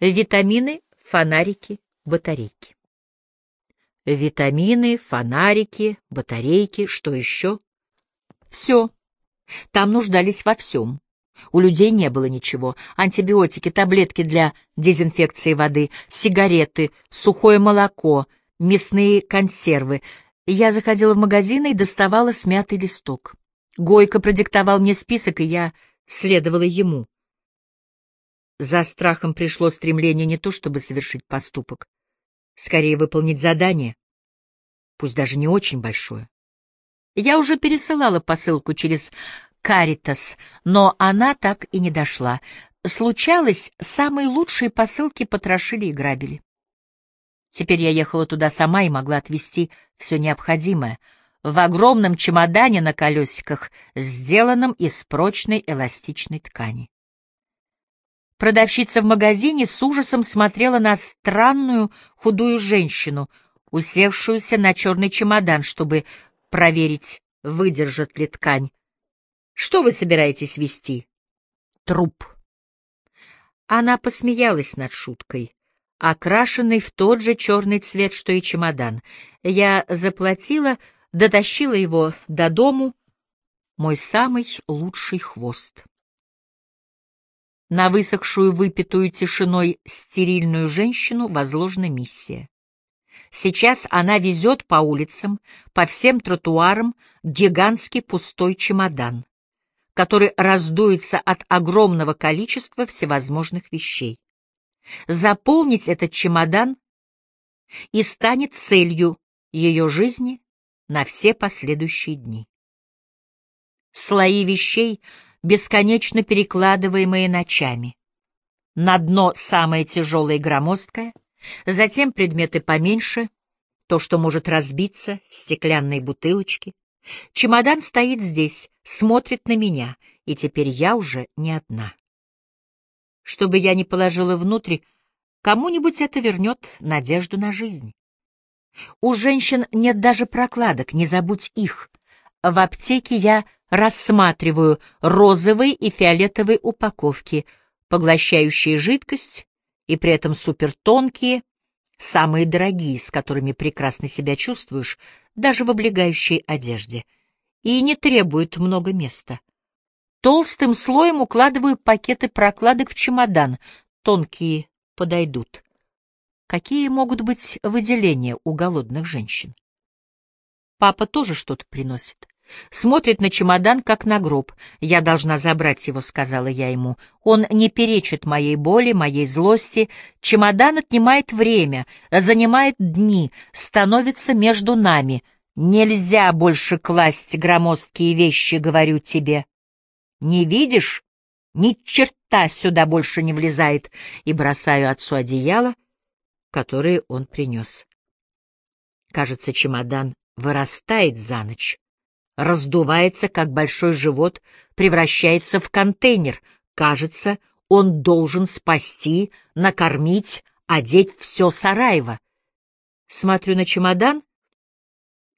Витамины, фонарики, батарейки. Витамины, фонарики, батарейки, что еще? Все. Там нуждались во всем. У людей не было ничего. Антибиотики, таблетки для дезинфекции воды, сигареты, сухое молоко, мясные консервы. Я заходила в магазин и доставала смятый листок. Гойко продиктовал мне список, и я следовала ему. За страхом пришло стремление не то чтобы совершить поступок, скорее выполнить задание, пусть даже не очень большое. Я уже пересылала посылку через Каритас, но она так и не дошла. Случалось, самые лучшие посылки потрошили и грабили. Теперь я ехала туда сама и могла отвезти все необходимое в огромном чемодане на колесиках, сделанном из прочной эластичной ткани. Продавщица в магазине с ужасом смотрела на странную худую женщину, усевшуюся на черный чемодан, чтобы проверить, выдержит ли ткань. Что вы собираетесь вести? Труп. Она посмеялась над шуткой, окрашенный в тот же черный цвет, что и чемодан. Я заплатила, дотащила его до дому, мой самый лучший хвост. На высохшую, выпитую тишиной стерильную женщину возложена миссия. Сейчас она везет по улицам, по всем тротуарам гигантский пустой чемодан который раздуется от огромного количества всевозможных вещей. Заполнить этот чемодан и станет целью ее жизни на все последующие дни. Слои вещей, бесконечно перекладываемые ночами. На дно самое тяжелое и громоздкое, затем предметы поменьше, то, что может разбиться, стеклянные бутылочки, Чемодан стоит здесь, смотрит на меня, и теперь я уже не одна. Чтобы я не положила внутрь, кому-нибудь это вернет надежду на жизнь. У женщин нет даже прокладок, не забудь их. В аптеке я рассматриваю розовые и фиолетовые упаковки, поглощающие жидкость и при этом супертонкие, самые дорогие, с которыми прекрасно себя чувствуешь, даже в облегающей одежде, и не требуют много места. Толстым слоем укладываю пакеты прокладок в чемодан, тонкие подойдут. Какие могут быть выделения у голодных женщин? Папа тоже что-то приносит. Смотрит на чемодан, как на гроб. «Я должна забрать его», — сказала я ему. «Он не перечит моей боли, моей злости. Чемодан отнимает время, занимает дни, становится между нами. Нельзя больше класть громоздкие вещи, говорю тебе. Не видишь? Ни черта сюда больше не влезает». И бросаю отцу одеяло, которое он принес. Кажется, чемодан вырастает за ночь раздувается, как большой живот, превращается в контейнер. Кажется, он должен спасти, накормить, одеть все Сараево. Смотрю на чемодан,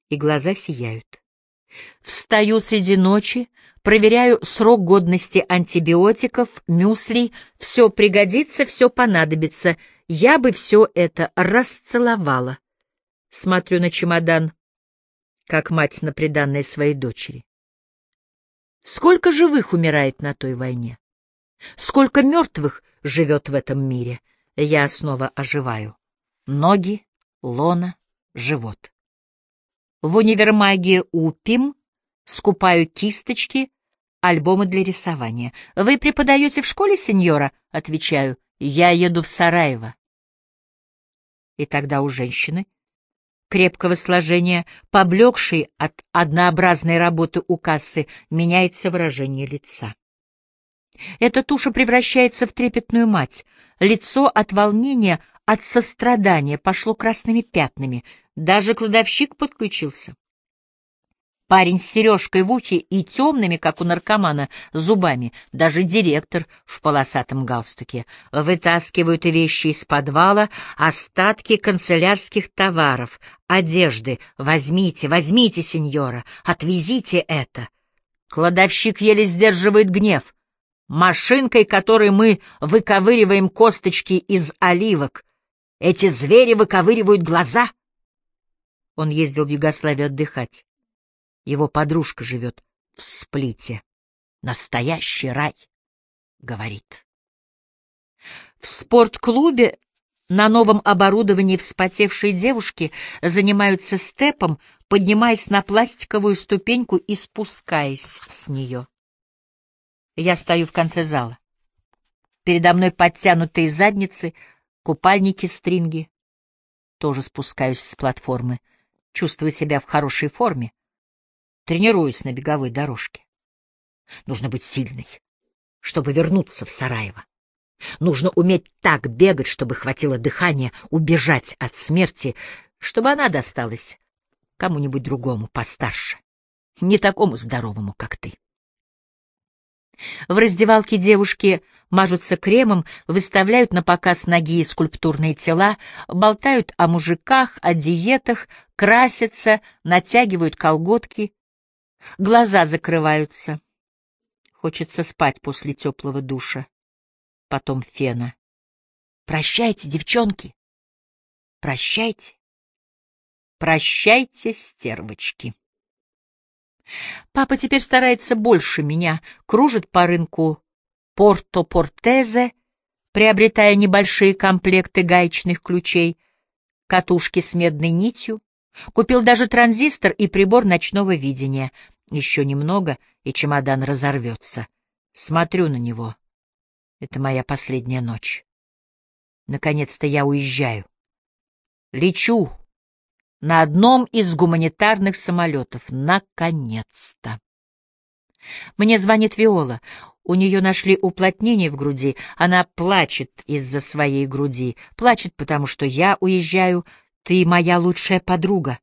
и глаза сияют. Встаю среди ночи, проверяю срок годности антибиотиков, мюслей, все пригодится, все понадобится. Я бы все это расцеловала. Смотрю на чемодан, как мать на приданное своей дочери. Сколько живых умирает на той войне? Сколько мертвых живет в этом мире? Я снова оживаю. Ноги, лона, живот. В универмаге УПИМ скупаю кисточки, альбомы для рисования. «Вы преподаете в школе, сеньора?» — отвечаю. «Я еду в Сараево». И тогда у женщины крепкого сложения, поблекший от однообразной работы у кассы, меняется выражение лица. Эта туша превращается в трепетную мать. Лицо от волнения, от сострадания пошло красными пятнами. Даже кладовщик подключился. Парень с сережкой в ухе и темными, как у наркомана, зубами, даже директор в полосатом галстуке, вытаскивают вещи из подвала, остатки канцелярских товаров, одежды. Возьмите, возьмите, сеньора, отвезите это. Кладовщик еле сдерживает гнев. Машинкой, которой мы выковыриваем косточки из оливок. Эти звери выковыривают глаза. Он ездил в Югославию отдыхать. Его подружка живет в Сплите. Настоящий рай, говорит. В спортклубе на новом оборудовании вспотевшие девушки занимаются степом, поднимаясь на пластиковую ступеньку и спускаясь с нее. Я стою в конце зала. Передо мной подтянутые задницы, купальники-стринги. Тоже спускаюсь с платформы. Чувствую себя в хорошей форме. Тренируюсь на беговой дорожке. Нужно быть сильной, чтобы вернуться в Сараево. Нужно уметь так бегать, чтобы хватило дыхания убежать от смерти, чтобы она досталась кому-нибудь другому постарше, не такому здоровому, как ты. В раздевалке девушки мажутся кремом, выставляют на показ ноги и скульптурные тела, болтают о мужиках, о диетах, красятся, натягивают колготки. Глаза закрываются. Хочется спать после теплого душа потом фена. Прощайте, девчонки. Прощайте. Прощайте, стервочки. Папа теперь старается больше меня, кружит по рынку Порто-Портезе, приобретая небольшие комплекты гаечных ключей, катушки с медной нитью, купил даже транзистор и прибор ночного видения. Еще немного, и чемодан разорвется. Смотрю на него. Это моя последняя ночь. Наконец-то я уезжаю. Лечу на одном из гуманитарных самолетов. Наконец-то. Мне звонит Виола. У нее нашли уплотнение в груди. Она плачет из-за своей груди. Плачет, потому что я уезжаю. Ты моя лучшая подруга.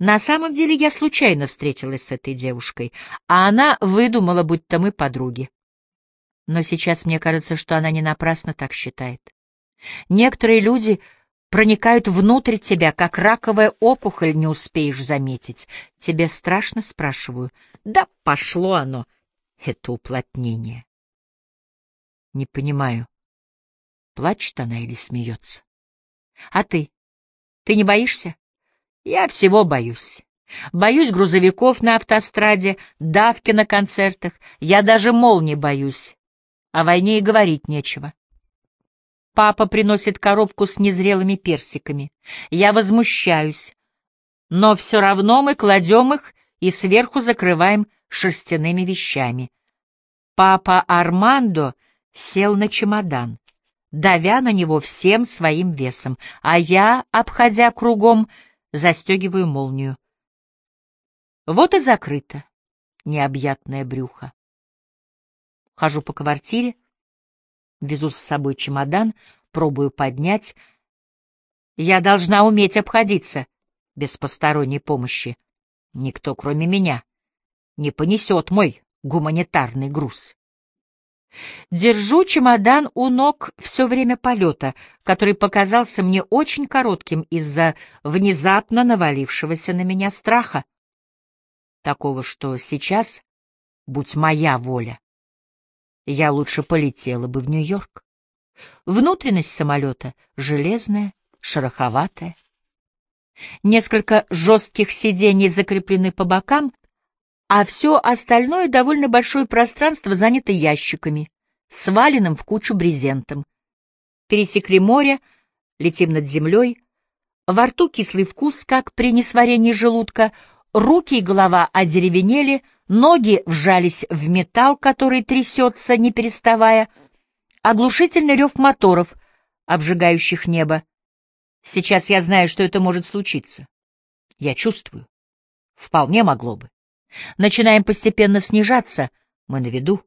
На самом деле я случайно встретилась с этой девушкой, а она выдумала, будто мы подруги. Но сейчас мне кажется, что она не напрасно так считает. Некоторые люди проникают внутрь тебя, как раковая опухоль, не успеешь заметить. Тебе страшно, спрашиваю? Да пошло оно, это уплотнение. Не понимаю, плачет она или смеется. А ты? Ты не боишься? Я всего боюсь. Боюсь грузовиков на автостраде, давки на концертах. Я даже молнии боюсь. О войне и говорить нечего. Папа приносит коробку с незрелыми персиками. Я возмущаюсь. Но все равно мы кладем их и сверху закрываем шерстяными вещами. Папа Армандо сел на чемодан, давя на него всем своим весом, а я, обходя кругом, застегиваю молнию. Вот и закрыто необъятное брюхо. Хожу по квартире, везу с собой чемодан, пробую поднять. Я должна уметь обходиться без посторонней помощи. Никто, кроме меня, не понесет мой гуманитарный груз. Держу чемодан у ног все время полета, который показался мне очень коротким из-за внезапно навалившегося на меня страха. Такого, что сейчас, будь моя воля, я лучше полетела бы в Нью-Йорк. Внутренность самолета железная, шероховатая. Несколько жестких сидений закреплены по бокам, а все остальное довольно большое пространство занято ящиками, сваленным в кучу брезентом. Пересекли море, летим над землей. Во рту кислый вкус, как при несварении желудка, руки и голова одеревенели — Ноги вжались в металл, который трясется, не переставая. Оглушительный рев моторов, обжигающих небо. Сейчас я знаю, что это может случиться. Я чувствую. Вполне могло бы. Начинаем постепенно снижаться. Мы на виду.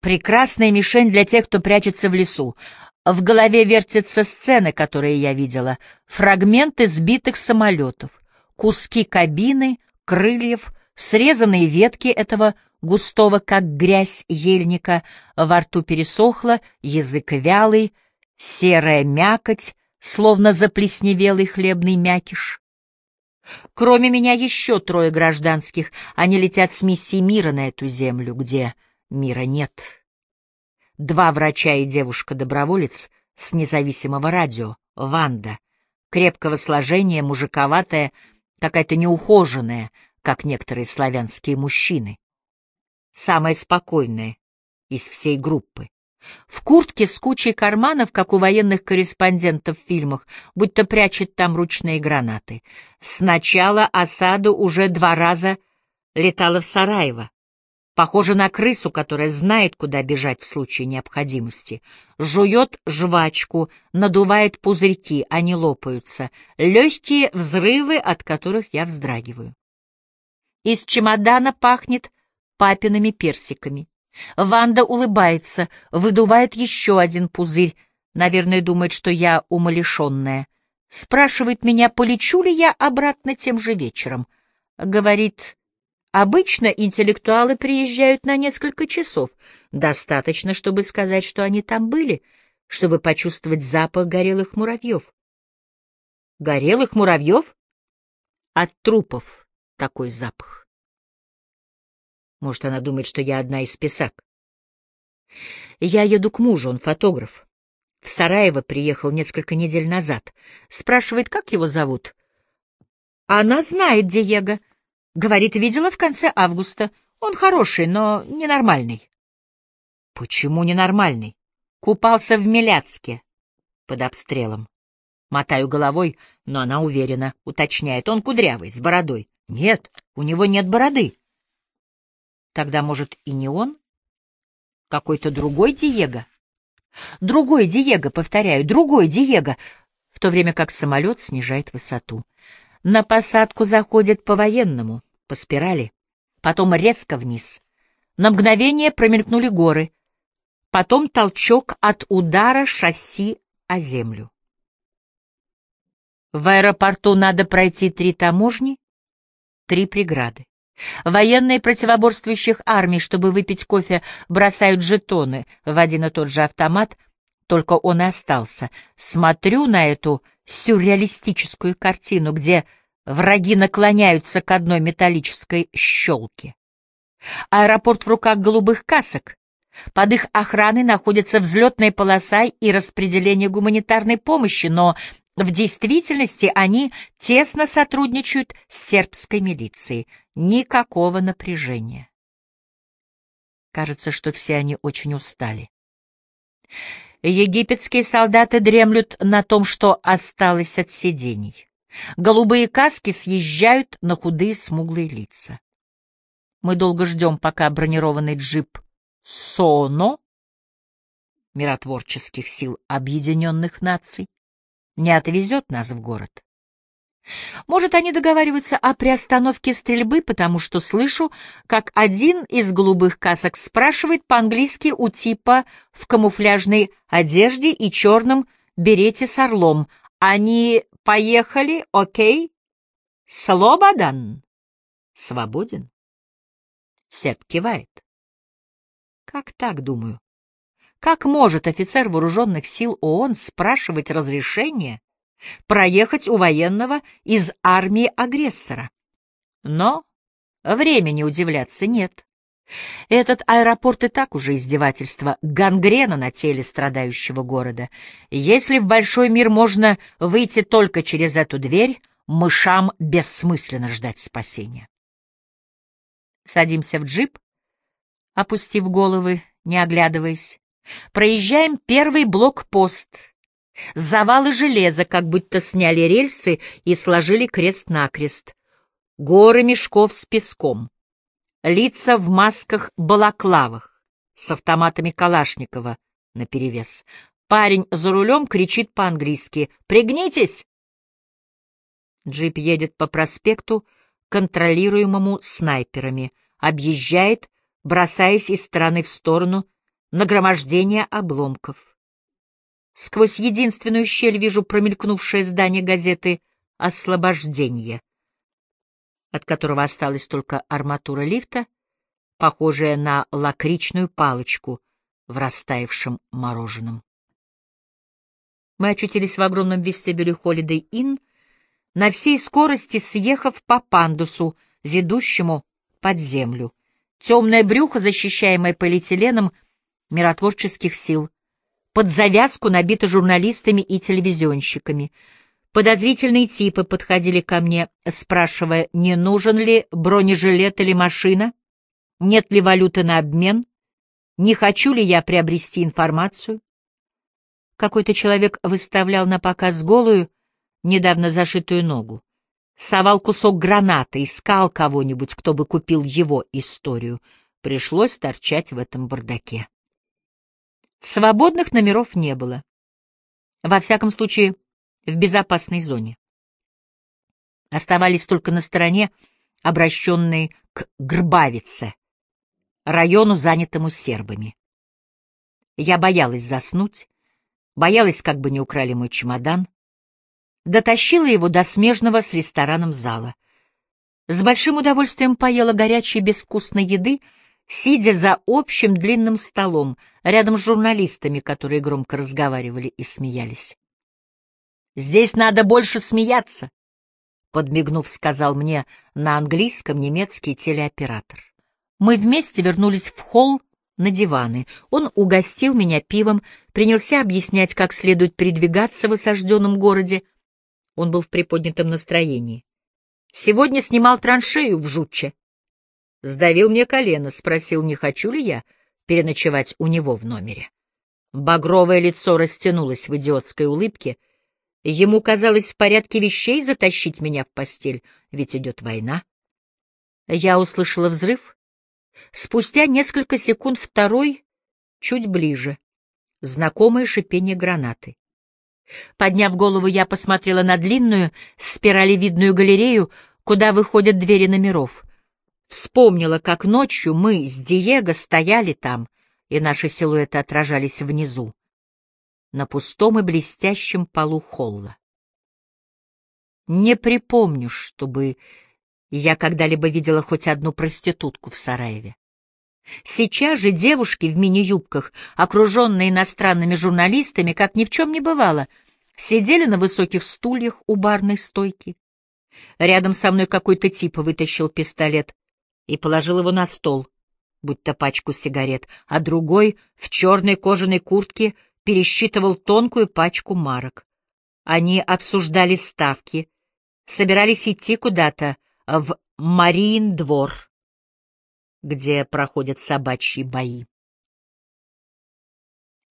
Прекрасная мишень для тех, кто прячется в лесу. В голове вертятся сцены, которые я видела. Фрагменты сбитых самолетов. Куски кабины, крыльев, Срезанные ветки этого густого, как грязь ельника, во рту пересохло, язык вялый, серая мякоть, словно заплесневелый хлебный мякиш. Кроме меня еще трое гражданских, они летят с миссией мира на эту землю, где мира нет. два врача и девушка-доброволец с независимого радио, Ванда, крепкого сложения, мужиковатая, какая-то неухоженная, как некоторые славянские мужчины. Самая спокойная из всей группы. В куртке с кучей карманов, как у военных корреспондентов в фильмах, будто прячет там ручные гранаты. Сначала осаду уже два раза летала в Сараево. Похоже на крысу, которая знает, куда бежать в случае необходимости. Жует жвачку, надувает пузырьки, они лопаются. Легкие взрывы, от которых я вздрагиваю. Из чемодана пахнет папиными персиками. Ванда улыбается, выдувает еще один пузырь, наверное, думает, что я умалишенная. Спрашивает меня, полечу ли я обратно тем же вечером. Говорит, обычно интеллектуалы приезжают на несколько часов. Достаточно, чтобы сказать, что они там были, чтобы почувствовать запах горелых муравьев. Горелых муравьев? От трупов такой запах. Может, она думает, что я одна из писак. Я еду к мужу, он фотограф. В Сараево приехал несколько недель назад. Спрашивает, как его зовут. Она знает Диего. Говорит, видела в конце августа. Он хороший, но ненормальный. Почему ненормальный? Купался в Меляцке под обстрелом. Мотаю головой, но она уверена, уточняет. Он кудрявый, с бородой. Нет, у него нет бороды. Тогда, может, и не он? Какой-то другой Диего? Другой Диего, повторяю, другой Диего, в то время как самолет снижает высоту. На посадку заходит по-военному, по спирали, потом резко вниз. На мгновение промелькнули горы, потом толчок от удара шасси о землю. В аэропорту надо пройти три таможни, три преграды. Военные противоборствующих армий, чтобы выпить кофе, бросают жетоны в один и тот же автомат, только он и остался. Смотрю на эту сюрреалистическую картину, где враги наклоняются к одной металлической щелке. Аэропорт в руках голубых касок. Под их охраной находится взлетная полоса и распределение гуманитарной помощи, но в действительности они тесно сотрудничают с сербской милицией. Никакого напряжения. Кажется, что все они очень устали. Египетские солдаты дремлют на том, что осталось от сидений. Голубые каски съезжают на худые смуглые лица. Мы долго ждем, пока бронированный джип «Соно» миротворческих сил Объединенных Наций не отвезет нас в город. Может, они договариваются о приостановке стрельбы, потому что слышу, как один из голубых касок спрашивает по-английски у типа в камуфляжной одежде и черном берете с орлом. Они поехали, окей? Слободан? Свободен? Серб кивает. Как так, думаю? Как может офицер вооруженных сил ООН спрашивать разрешение проехать у военного из армии агрессора? Но времени удивляться нет. Этот аэропорт и так уже издевательство, гангрена на теле страдающего города. Если в большой мир можно выйти только через эту дверь, мышам бессмысленно ждать спасения. Садимся в джип, опустив головы, не оглядываясь. Проезжаем первый блокпост. Завалы железа, как будто сняли рельсы и сложили крест-накрест. Горы мешков с песком. Лица в масках-балаклавах с автоматами Калашникова наперевес. Парень за рулем кричит по-английски «Пригнитесь!». Джип едет по проспекту, контролируемому снайперами, объезжает, бросаясь из стороны в сторону, нагромождение обломков. Сквозь единственную щель вижу промелькнувшее здание газеты «Освобождение», от которого осталась только арматура лифта, похожая на лакричную палочку в растаявшем мороженом. Мы очутились в огромном вестибюле Holiday Inn, на всей скорости съехав по пандусу, ведущему под землю. Темное брюхо, защищаемое полиэтиленом, миротворческих сил, под завязку набита журналистами и телевизионщиками. Подозрительные типы подходили ко мне, спрашивая, не нужен ли бронежилет или машина, нет ли валюты на обмен, не хочу ли я приобрести информацию. Какой-то человек выставлял на показ голую, недавно зашитую ногу. Совал кусок граната, искал кого-нибудь, кто бы купил его историю. Пришлось торчать в этом бардаке. Свободных номеров не было. Во всяком случае, в безопасной зоне. Оставались только на стороне, обращенной к Грбавице, району, занятому сербами. Я боялась заснуть, боялась, как бы не украли мой чемодан, дотащила его до смежного с рестораном зала. С большим удовольствием поела горячей безвкусной еды, сидя за общим длинным столом, рядом с журналистами, которые громко разговаривали и смеялись. «Здесь надо больше смеяться», — подмигнув, сказал мне на английском немецкий телеоператор. Мы вместе вернулись в холл на диваны. Он угостил меня пивом, принялся объяснять, как следует передвигаться в осажденном городе. Он был в приподнятом настроении. Сегодня снимал траншею в Жутче. Сдавил мне колено, спросил, не хочу ли я переночевать у него в номере. Багровое лицо растянулось в идиотской улыбке. Ему казалось в порядке вещей затащить меня в постель, ведь идет война. Я услышала взрыв Спустя несколько секунд второй чуть ближе. Знакомое шипение гранаты. Подняв голову, я посмотрела на длинную, спиралевидную галерею, куда выходят двери номеров. Вспомнила, как ночью мы с Диего стояли там, и наши силуэты отражались внизу, на пустом и блестящем полу холла. Не припомню, чтобы я когда-либо видела хоть одну проститутку в Сараеве. Сейчас же девушки в мини-юбках, окруженные иностранными журналистами, как ни в чем не бывало, сидели на высоких стульях у барной стойки. Рядом со мной какой-то тип вытащил пистолет и положил его на стол, будто пачку сигарет, а другой в черной кожаной куртке пересчитывал тонкую пачку марок. Они обсуждали ставки, собирались идти куда-то, в Мариин двор, где проходят собачьи бои.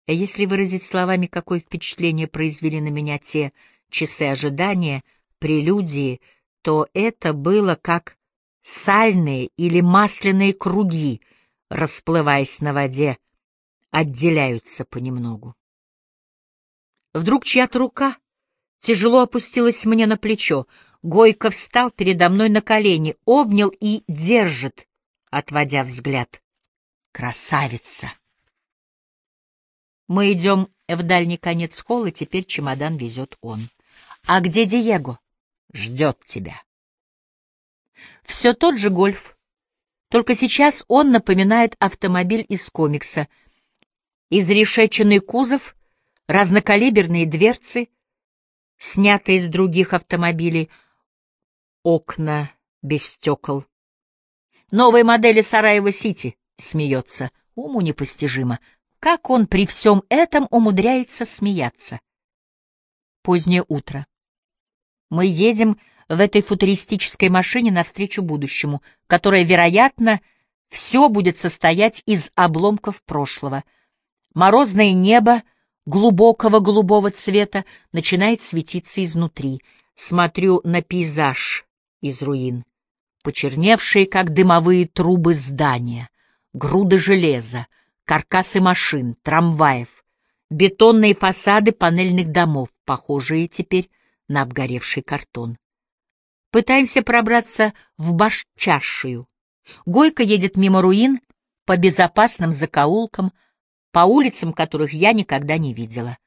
Если выразить словами, какое впечатление произвели на меня те часы ожидания, прелюдии, то это было как сальные или масляные круги, расплываясь на воде, отделяются понемногу. Вдруг чья-то рука тяжело опустилась мне на плечо — Гойко встал передо мной на колени, обнял и держит, отводя взгляд. Красавица! Мы идем в дальний конец холла, теперь чемодан везет он. А где Диего? Ждет тебя. Все тот же гольф. Только сейчас он напоминает автомобиль из комикса. Изрешеченный кузов, разнокалиберные дверцы, снятые из других автомобилей — окна без стекол. Новые модели Сараева-Сити, смеется, уму непостижимо. Как он при всем этом умудряется смеяться? Позднее утро. Мы едем в этой футуристической машине навстречу будущему, которое, вероятно, все будет состоять из обломков прошлого. Морозное небо глубокого голубого цвета начинает светиться изнутри. Смотрю на пейзаж из руин, почерневшие, как дымовые трубы здания, груды железа, каркасы машин, трамваев, бетонные фасады панельных домов, похожие теперь на обгоревший картон. Пытаемся пробраться в Башчашию. Гойка едет мимо руин, по безопасным закоулкам, по улицам, которых я никогда не видела.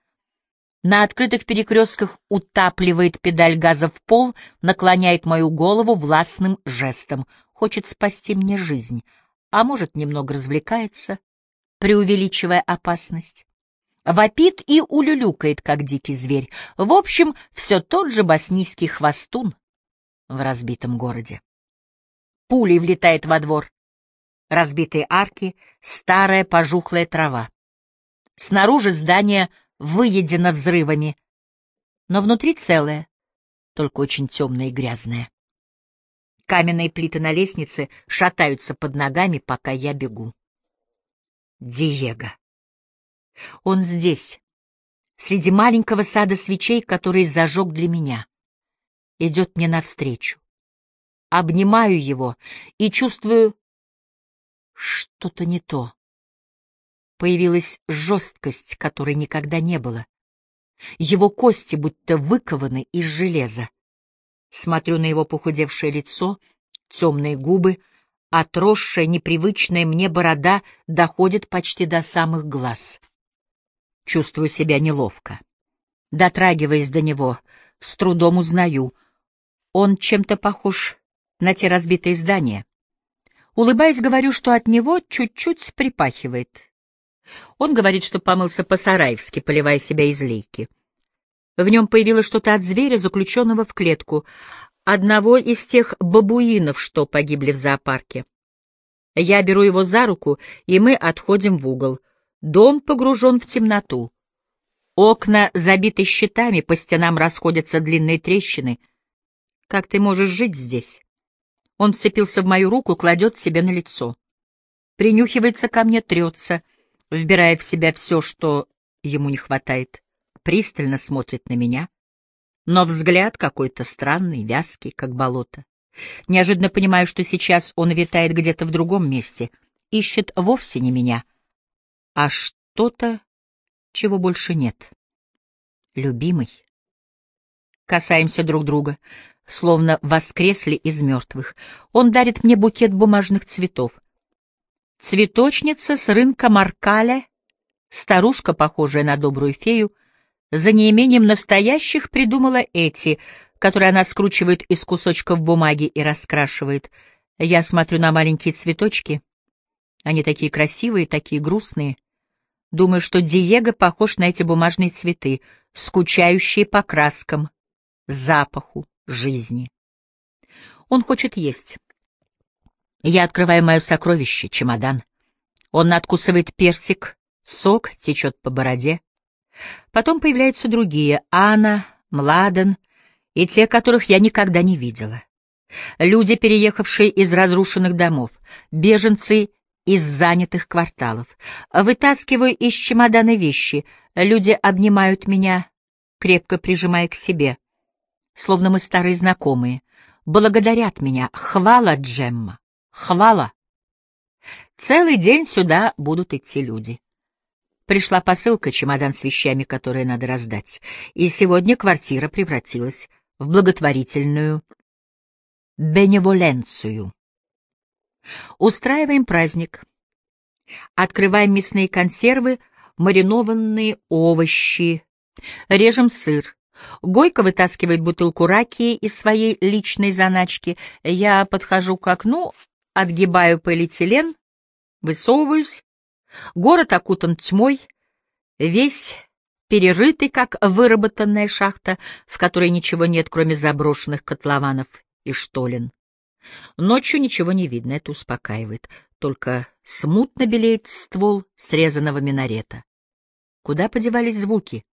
На открытых перекрестках утапливает педаль газа в пол, наклоняет мою голову властным жестом. Хочет спасти мне жизнь, а может, немного развлекается, преувеличивая опасность. Вопит и улюлюкает, как дикий зверь. В общем, все тот же боснийский хвостун в разбитом городе. Пулей влетает во двор. Разбитые арки, старая пожухлая трава. Снаружи здание выедено взрывами, но внутри целое, только очень темное и грязное. Каменные плиты на лестнице шатаются под ногами, пока я бегу. Диего. Он здесь, среди маленького сада свечей, который зажег для меня. Идет мне навстречу. Обнимаю его и чувствую что-то не то. Появилась жесткость, которой никогда не было. Его кости будто выкованы из железа. Смотрю на его похудевшее лицо, темные губы, отросшая, непривычная мне борода доходит почти до самых глаз. Чувствую себя неловко. Дотрагиваясь до него, с трудом узнаю. Он чем-то похож на те разбитые здания. Улыбаясь, говорю, что от него чуть-чуть припахивает. Он говорит, что помылся по-сараевски, поливая себя из лейки. В нем появилось что-то от зверя, заключенного в клетку, одного из тех бабуинов, что погибли в зоопарке. Я беру его за руку, и мы отходим в угол. Дом погружен в темноту. Окна забиты щитами, по стенам расходятся длинные трещины. Как ты можешь жить здесь? Он вцепился в мою руку, кладет себе на лицо. Принюхивается ко мне, трется, вбирая в себя все, что ему не хватает. Пристально смотрит на меня. Но взгляд какой-то странный, вязкий, как болото. Неожиданно понимаю, что сейчас он витает где-то в другом месте, ищет вовсе не меня — а что-то, чего больше нет. Любимый. Касаемся друг друга, словно воскресли из мертвых. Он дарит мне букет бумажных цветов. Цветочница с рынка Маркаля, старушка, похожая на добрую фею, за неимением настоящих придумала эти, которые она скручивает из кусочков бумаги и раскрашивает. Я смотрю на маленькие цветочки. Они такие красивые, такие грустные. Думаю, что Диего похож на эти бумажные цветы, скучающие по краскам, запаху, жизни. Он хочет есть. Я открываю мое сокровище, чемодан. Он надкусывает персик, сок течет по бороде. Потом появляются другие — Анна, Младен и те, которых я никогда не видела. Люди, переехавшие из разрушенных домов, беженцы из занятых кварталов. Вытаскиваю из чемодана вещи. Люди обнимают меня, крепко прижимая к себе. Словно мы старые знакомые. Благодарят меня. Хвала, Джемма. Хвала. Целый день сюда будут идти люди. Пришла посылка, чемодан с вещами, которые надо раздать. И сегодня квартира превратилась в благотворительную беневоленцию. Устраиваем праздник. Открываем мясные консервы, маринованные овощи. Режем сыр. Гойка вытаскивает бутылку раки из своей личной заначки. Я подхожу к окну, отгибаю полиэтилен, высовываюсь. Город окутан тьмой, весь перерытый, как выработанная шахта, в которой ничего нет, кроме заброшенных котлованов и штолен. Ночью ничего не видно, это успокаивает. Только смутно белеет ствол срезанного минарета. Куда подевались звуки?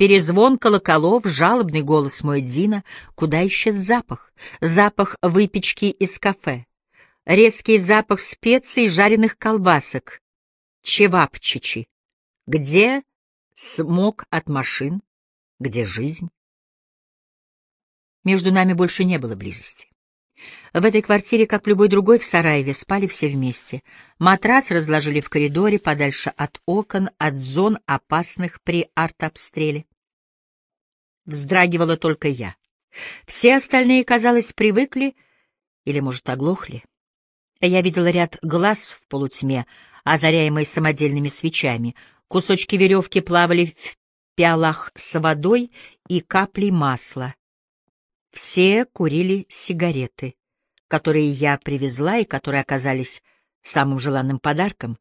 Перезвон колоколов, жалобный голос Муэдзина. Куда исчез запах? Запах выпечки из кафе. Резкий запах специй и жареных колбасок. Чевапчичи. Где смог от машин? Где жизнь? Между нами больше не было близости. В этой квартире, как в любой другой в Сараеве, спали все вместе. Матрас разложили в коридоре, подальше от окон, от зон, опасных при артобстреле. Вздрагивала только я. Все остальные, казалось, привыкли или, может, оглохли. Я видела ряд глаз в полутьме, озаряемые самодельными свечами. Кусочки веревки плавали в пиалах с водой и каплей масла. Все курили сигареты, которые я привезла и которые оказались самым желанным подарком,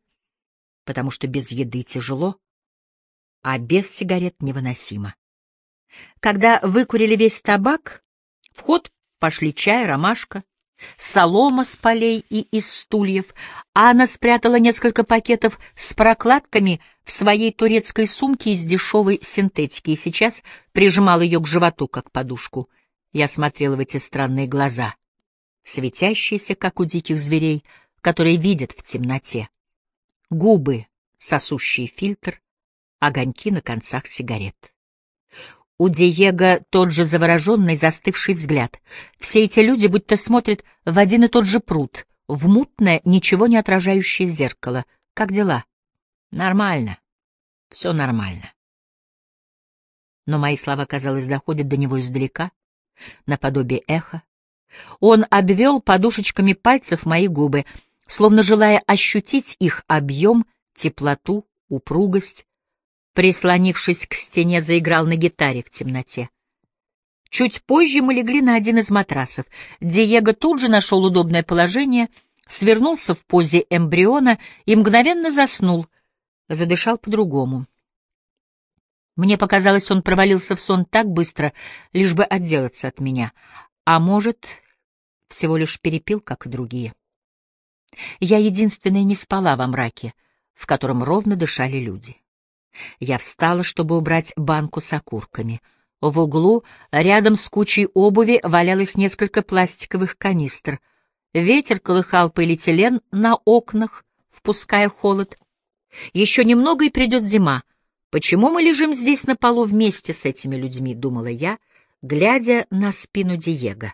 потому что без еды тяжело, а без сигарет невыносимо. Когда выкурили весь табак, в ход пошли чай, ромашка, солома с полей и из стульев. Анна спрятала несколько пакетов с прокладками в своей турецкой сумке из дешевой синтетики и сейчас прижимала ее к животу, как подушку. Я смотрела в эти странные глаза, светящиеся, как у диких зверей, которые видят в темноте. Губы, сосущие фильтр, огоньки на концах сигарет. У Диего тот же завороженный, застывший взгляд. Все эти люди будто смотрят в один и тот же пруд, в мутное, ничего не отражающее зеркало. Как дела? Нормально. Все нормально. Но мои слова, казалось, доходят до него издалека, наподобие эха. Он обвел подушечками пальцев мои губы, словно желая ощутить их объем, теплоту, упругость, прислонившись к стене, заиграл на гитаре в темноте. Чуть позже мы легли на один из матрасов. Диего тут же нашел удобное положение, свернулся в позе эмбриона и мгновенно заснул, задышал по-другому. Мне показалось, он провалился в сон так быстро, лишь бы отделаться от меня. А может, всего лишь перепил, как и другие. Я единственная не спала во мраке, в котором ровно дышали люди. Я встала, чтобы убрать банку с окурками. В углу, рядом с кучей обуви, валялось несколько пластиковых канистр. Ветер колыхал полиэтилен на окнах, впуская холод. Еще немного и придет зима. Почему мы лежим здесь на полу вместе с этими людьми, думала я, глядя на спину Диего.